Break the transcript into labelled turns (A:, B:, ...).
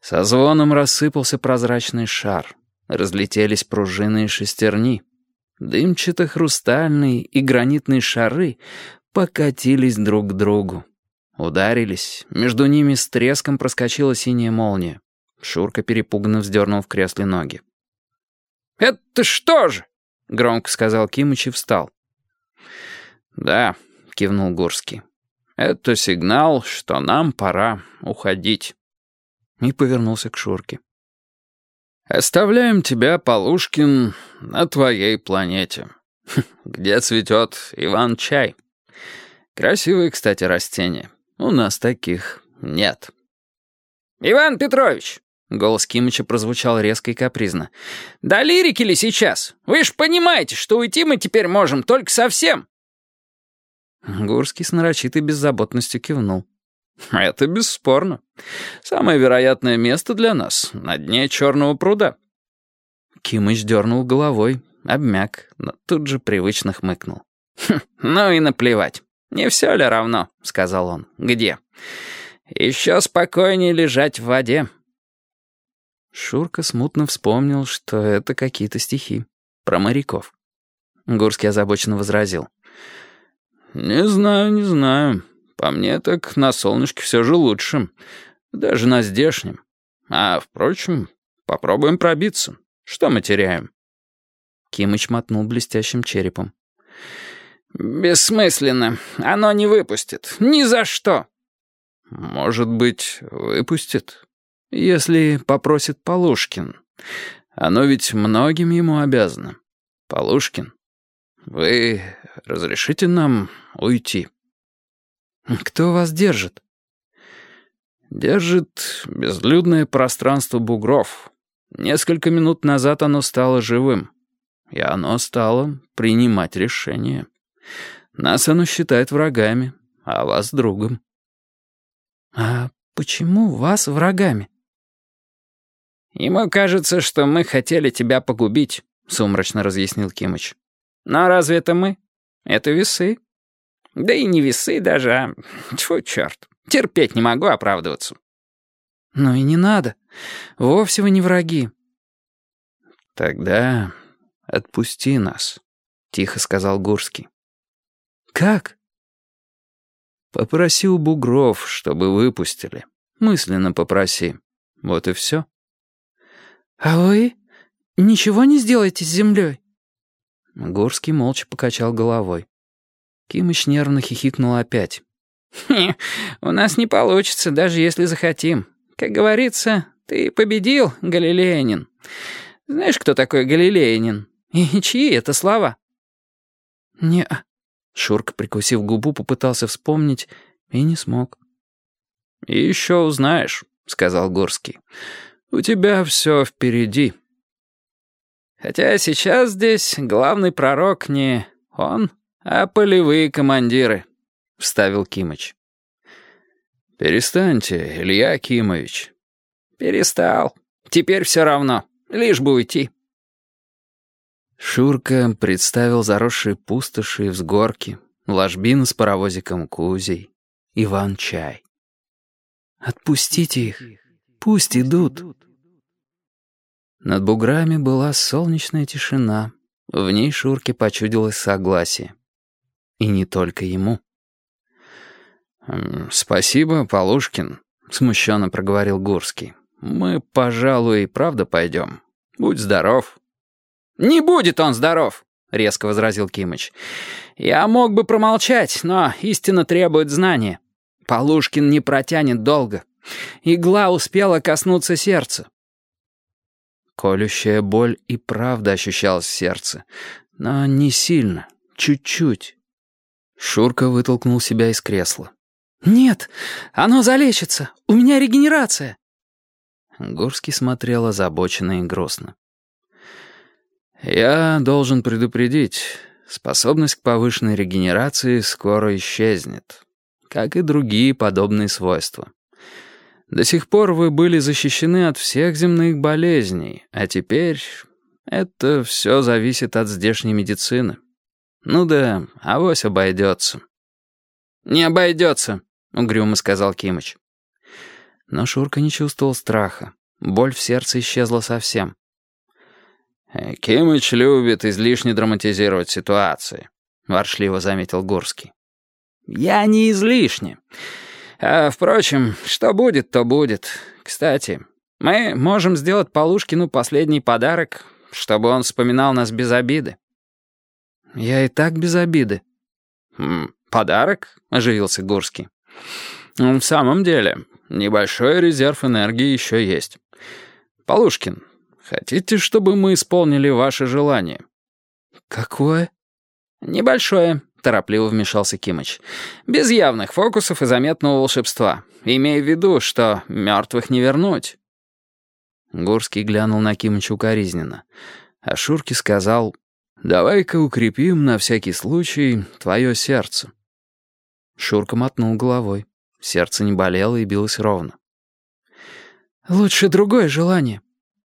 A: Со звоном рассыпался прозрачный шар. Разлетелись пружины и шестерни. Дымчато-хрустальные и гранитные шары покатились друг к другу. Ударились, между ними с треском проскочила синяя молния. Шурка перепуганно вздернул в кресле ноги.
B: «Это что же?»
A: — громко сказал Кимыч и встал. «Да», — кивнул Гурский. «Это сигнал, что нам пора уходить». И повернулся к Шурке. «Оставляем тебя, Полушкин, на твоей планете, где цветет Иван-чай. Красивые, кстати, растения. У нас таких нет».
B: «Иван Петрович!»
A: — голос Кимыча прозвучал резко и капризно.
B: «Да лирики ли сейчас? Вы ж понимаете, что уйти мы теперь можем только совсем!»
A: Гурский с нарочитой беззаботностью кивнул. «Это бесспорно. Самое вероятное место для нас — на дне Черного пруда». Кимыч дернул головой, обмяк, но тут же привычно хмыкнул.
B: «Хм, «Ну и наплевать. Не все ли равно?» — сказал он. «Где? Еще спокойнее лежать в воде».
A: Шурка смутно вспомнил, что это какие-то стихи. Про моряков. Гурский озабоченно возразил. «Не знаю, не знаю. По мне так на солнышке все же лучше. Даже на здешнем. А, впрочем, попробуем пробиться. Что мы теряем?» Кимыч мотнул блестящим черепом.
B: «Бессмысленно. Оно не выпустит. Ни за что».
A: «Может быть, выпустит, если попросит Полушкин. Оно ведь многим ему обязано. Полушкин, вы разрешите нам уйти?» «Кто вас держит?» «Держит безлюдное пространство бугров. Несколько минут назад оно стало живым, и оно стало принимать решения. Нас оно считает врагами, а вас — другом». «А почему вас врагами?»
B: «Ему кажется, что мы хотели тебя погубить», — сумрачно разъяснил Кимыч. «Но разве это мы? Это весы. Да и не весы даже, а... Тьфу, черт. Терпеть не могу оправдываться».
A: «Ну и не надо. Вовсе вы не враги». «Тогда отпусти нас», — тихо сказал Гурский. «Как?» «Попроси у бугров, чтобы выпустили. Мысленно попроси. Вот и все».
C: «А вы ничего не сделаете с землей?»
A: Гурский молча покачал головой. Кимыч нервно хихикнул опять.
B: «У нас не получится, даже если захотим. Как говорится, ты победил, Галилеянин. Знаешь, кто такой Галилеянин? И чьи это слова?»
C: «Не...»
A: Шурка, прикусив губу, попытался вспомнить и не смог. «И еще узнаешь», — сказал Горский. «У тебя все впереди».
B: «Хотя сейчас здесь главный пророк не он, а полевые командиры», — вставил Кимыч.
A: «Перестаньте, Илья Кимович».
B: «Перестал. Теперь все равно. Лишь бы уйти».
A: Шурка представил заросшие пустоши и взгорки, ложбину с паровозиком Кузей, Иван-чай.
C: «Отпустите их, пусть идут».
A: Над буграми была солнечная тишина, в ней Шурке почудилось согласие. И не только ему. «Спасибо, Полушкин», — смущенно проговорил Гурский. «Мы, пожалуй, и правда пойдем. Будь здоров».
B: «Не будет он здоров», — резко возразил Кимыч. «Я мог бы промолчать, но истина требует знания. Полушкин не протянет долго. Игла успела коснуться сердца».
A: Колющая боль и правда ощущалась в сердце, но не сильно, чуть-чуть. Шурка вытолкнул себя из кресла.
C: «Нет, оно залечится. У меня регенерация».
A: Гурский смотрел озабоченно и грустно. «Я должен предупредить, способность к повышенной регенерации скоро исчезнет, как и другие подобные свойства. До сих пор вы были защищены от всех земных болезней, а теперь это все зависит от здешней медицины. Ну да, авось обойдется».
B: «Не обойдется», — угрюмо сказал Кимыч.
A: Но Шурка не чувствовал страха. Боль в сердце исчезла совсем.
B: «Э, «Кимыч любит излишне драматизировать ситуации», — воршливо заметил Горский. «Я не излишне. А, впрочем, что будет, то будет. Кстати, мы можем сделать Полушкину последний подарок, чтобы он вспоминал нас без обиды».
A: «Я и так без обиды».
B: «Подарок?» — оживился Гурский. «В самом деле, небольшой резерв энергии еще есть. Полушкин, хотите, чтобы мы исполнили ваше желание?»
A: «Какое?»
B: «Небольшое», — торопливо вмешался Кимыч. «Без явных фокусов и заметного волшебства, имея в виду, что мертвых не вернуть».
A: Гурский глянул на Кимыча укоризненно, а Шурке сказал, «Давай-ка укрепим на всякий случай твое сердце». Шурка мотнул головой. Сердце не болело и билось ровно.
C: «Лучше другое желание»,